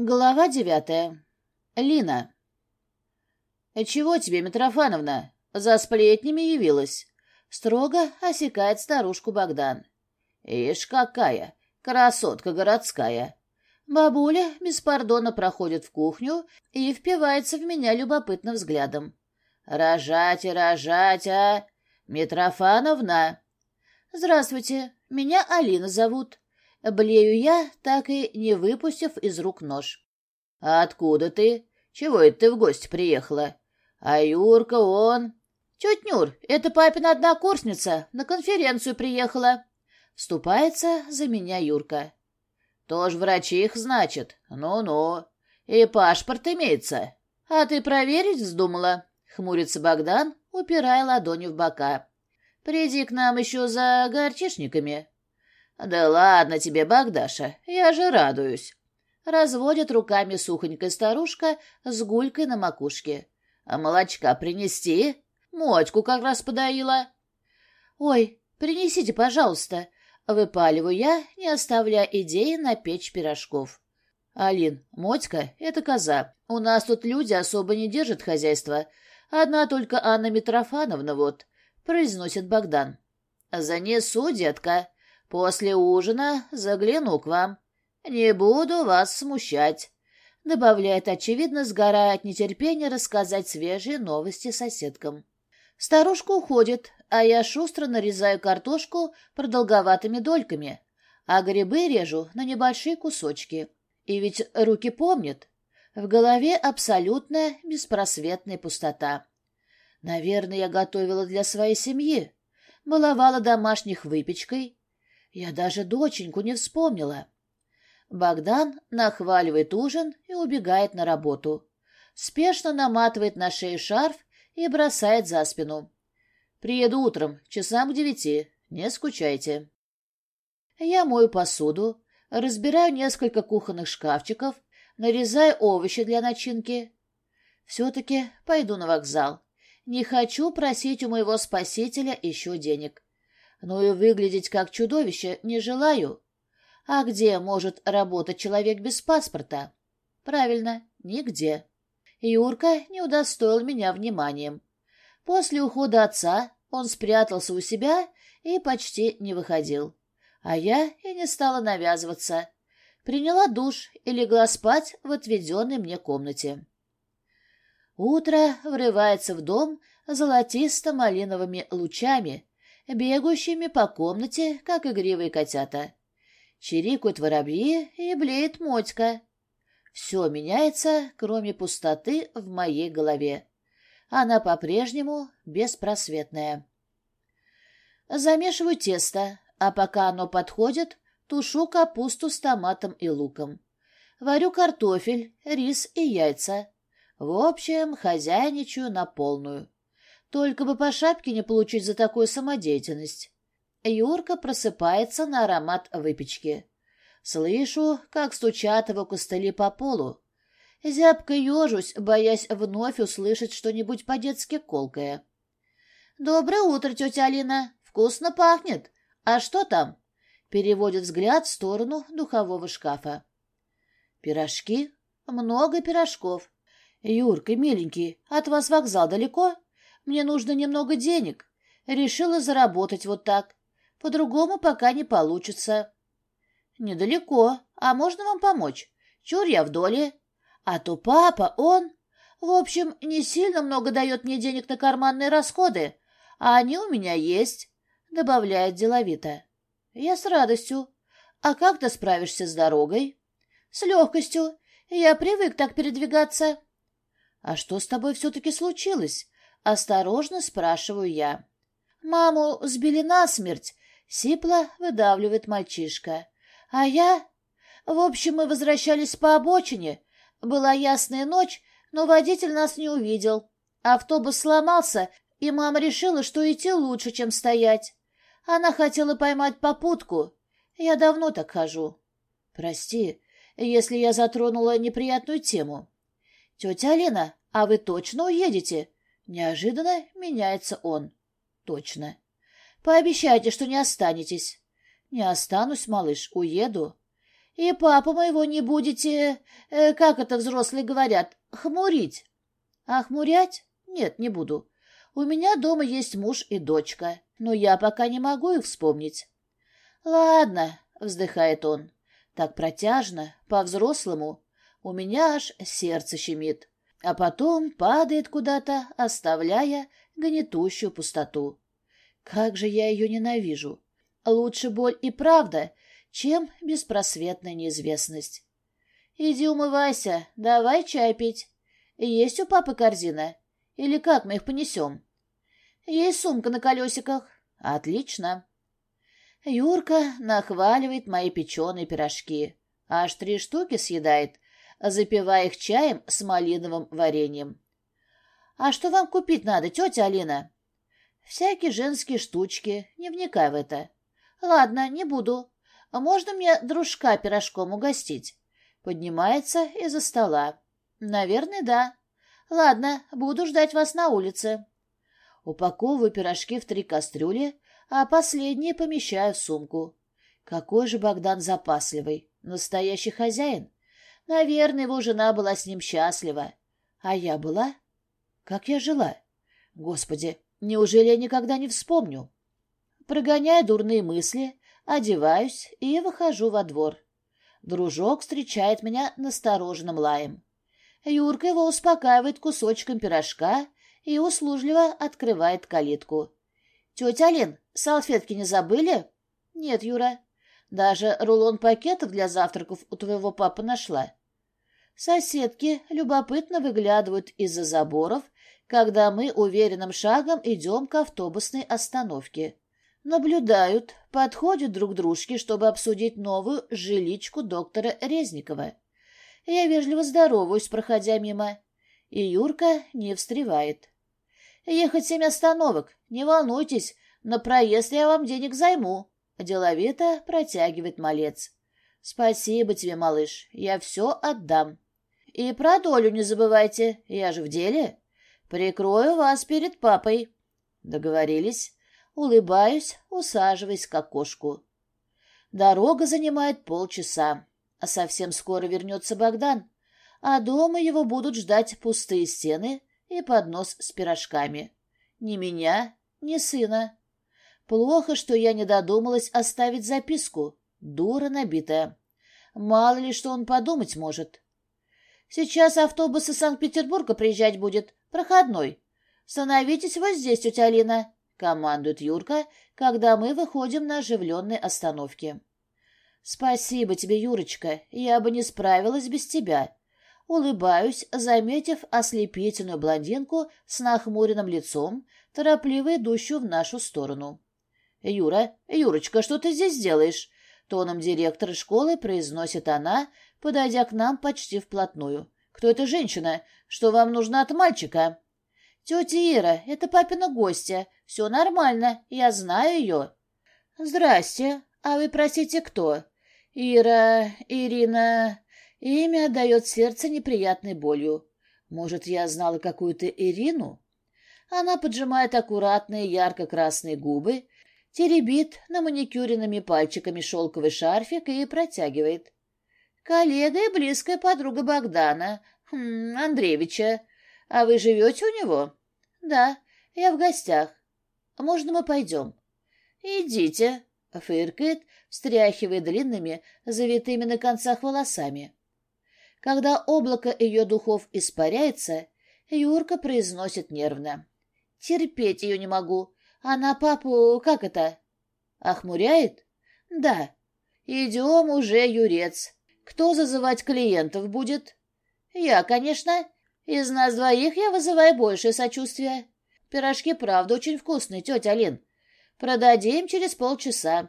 Глава девятая. Лина. «Чего тебе, Митрофановна? За сплетнями явилась?» Строго осекает старушку Богдан. «Ишь какая! Красотка городская!» Бабуля беспардонно проходит в кухню и впивается в меня любопытным взглядом. «Рожать и рожать, а! Митрофановна!» «Здравствуйте, меня Алина зовут. Блею я, так и не выпустив из рук нож. — А откуда ты? Чего это ты в гости приехала? А Юрка, он... — Тетя Нюр, это папина однокурсница, на конференцию приехала. Вступается за меня Юрка. — Тоже врачих, значит? Ну-ну. И паспорт имеется. — А ты проверить вздумала? — хмурится Богдан, упирая ладони в бока. — Приди к нам еще за горчишниками. «Да ладно тебе, Богдаша, я же радуюсь!» Разводит руками сухонькая старушка с гулькой на макушке. «А молочка принести? Мотьку как раз подоила». «Ой, принесите, пожалуйста!» Выпаливаю я, не оставляя идеи напечь пирожков. «Алин, Мотька — это коза. У нас тут люди особо не держат хозяйство. Одна только Анна Митрофановна вот», — произносит Богдан. «Занесу, детка», После ужина загляну к вам. Не буду вас смущать», — добавляет, очевидно, сгорая от нетерпения рассказать свежие новости соседкам. Старушка уходит, а я шустро нарезаю картошку продолговатыми дольками, а грибы режу на небольшие кусочки. И ведь руки помнят. В голове абсолютная беспросветная пустота. Наверное, я готовила для своей семьи, баловала домашних выпечкой, я даже доченьку не вспомнила. Богдан нахваливает ужин и убегает на работу. Спешно наматывает на шею шарф и бросает за спину. «Приеду утром, часам к девяти. Не скучайте». Я мою посуду, разбираю несколько кухонных шкафчиков, нарезаю овощи для начинки. Все-таки пойду на вокзал. Не хочу просить у моего спасителя еще денег но и выглядеть как чудовище не желаю. А где может работать человек без паспорта? Правильно, нигде. Юрка не удостоил меня вниманием. После ухода отца он спрятался у себя и почти не выходил. А я и не стала навязываться. Приняла душ и легла спать в отведенной мне комнате. Утро врывается в дом золотисто-малиновыми лучами, бегающими по комнате, как игривые котята. Чирикают воробьи и блеет мотька. Все меняется, кроме пустоты в моей голове. Она по-прежнему беспросветная. Замешиваю тесто, а пока оно подходит, тушу капусту с томатом и луком. Варю картофель, рис и яйца. В общем, хозяйничаю на полную. Только бы по шапке не получить за такую самодеятельность. Юрка просыпается на аромат выпечки. Слышу, как стучат его костыли по полу. Зябко ежусь, боясь вновь услышать что-нибудь по-детски колкое. «Доброе утро, тетя Алина. Вкусно пахнет. А что там?» Переводит взгляд в сторону духового шкафа. «Пирожки? Много пирожков. Юрка, миленький, от вас вокзал далеко?» Мне нужно немного денег. Решила заработать вот так. По-другому пока не получится. Недалеко. А можно вам помочь? Чур я в доле. А то папа, он... В общем, не сильно много дает мне денег на карманные расходы, а они у меня есть, — добавляет деловито. Я с радостью. А как ты справишься с дорогой? С легкостью. Я привык так передвигаться. А что с тобой все-таки случилось? Осторожно спрашиваю я. «Маму сбили насмерть», — сипло выдавливает мальчишка. «А я...» «В общем, мы возвращались по обочине. Была ясная ночь, но водитель нас не увидел. Автобус сломался, и мама решила, что идти лучше, чем стоять. Она хотела поймать попутку. Я давно так хожу. Прости, если я затронула неприятную тему. Тетя Алина, а вы точно уедете? Неожиданно меняется он. Точно. Пообещайте, что не останетесь. Не останусь, малыш, уеду. И папу моего не будете, э, как это взрослые говорят, хмурить. А хмурять? Нет, не буду. У меня дома есть муж и дочка, но я пока не могу их вспомнить. Ладно, вздыхает он. Так протяжно, по-взрослому. У меня аж сердце щемит. А потом падает куда-то, оставляя гнетущую пустоту. Как же я ее ненавижу. Лучше боль и правда, чем беспросветная неизвестность. Иди умывайся, давай чай пить. Есть у папы корзина? Или как мы их понесем? Есть сумка на колесиках. Отлично. Юрка нахваливает мои печеные пирожки. Аж три штуки съедает, запивая их чаем с малиновым вареньем. «А что вам купить надо, тетя Алина?» «Всякие женские штучки, не вникай в это». «Ладно, не буду. Можно мне дружка пирожком угостить?» Поднимается из-за стола. «Наверное, да. Ладно, буду ждать вас на улице». Упаковываю пирожки в три кастрюли, а последние помещаю в сумку. Какой же Богдан запасливый, настоящий хозяин. Наверное, его жена была с ним счастлива. А я была? Как я жила? Господи, неужели я никогда не вспомню? Прогоняя дурные мысли, одеваюсь и выхожу во двор. Дружок встречает меня настороженным лаем. Юрка его успокаивает кусочком пирожка и услужливо открывает калитку. «Тетя Алин, салфетки не забыли?» «Нет, Юра. Даже рулон пакетов для завтраков у твоего папы нашла». Соседки любопытно выглядывают из-за заборов, когда мы уверенным шагом идем к автобусной остановке. Наблюдают, подходят друг к дружке, чтобы обсудить новую жиличку доктора Резникова. Я вежливо здороваюсь, проходя мимо, и Юрка не встревает. «Ехать семь остановок, не волнуйтесь, на проезд я вам денег займу», — деловито протягивает малец. «Спасибо тебе, малыш, я все отдам. И про долю не забывайте, я же в деле. Прикрою вас перед папой». Договорились. Улыбаюсь, усаживаясь к окошку. Дорога занимает полчаса, а совсем скоро вернется Богдан, а дома его будут ждать пустые стены и поднос с пирожками. Ни меня, ни сына. Плохо, что я не додумалась оставить записку. Дура набитая. Мало ли, что он подумать может. Сейчас автобус из Санкт-Петербурга приезжать будет, проходной. Становитесь вот здесь, тетя Алина командует Юрка, когда мы выходим на оживленной остановке. «Спасибо тебе, Юрочка, я бы не справилась без тебя». Улыбаюсь, заметив ослепительную блондинку с нахмуренным лицом, торопливо идущую в нашу сторону. «Юра, Юрочка, что ты здесь делаешь?» Тоном директора школы произносит она, подойдя к нам почти вплотную. «Кто эта женщина? Что вам нужно от мальчика?» «Тетя Ира, это папина гостья. Все нормально, я знаю ее». «Здрасте. А вы, простите, кто?» «Ира... Ирина...» Имя отдает сердце неприятной болью. «Может, я знала какую-то Ирину?» Она поджимает аккуратные ярко-красные губы, теребит на маникюренными пальчиками шелковый шарфик и протягивает. «Коллега и близкая подруга Богдана, хм, Андреевича. А вы живете у него?» «Да, я в гостях. Можно мы пойдем?» «Идите», — фыркает, встряхивая длинными, завитыми на концах волосами. Когда облако ее духов испаряется, Юрка произносит нервно. «Терпеть ее не могу. Она папу... как это?» «Охмуряет?» «Да. Идем уже, Юрец. Кто зазывать клиентов будет?» «Я, конечно. Из нас двоих я вызываю большее сочувствие. Пирожки, правда, очень вкусные, тетя Алин. Продадим через полчаса.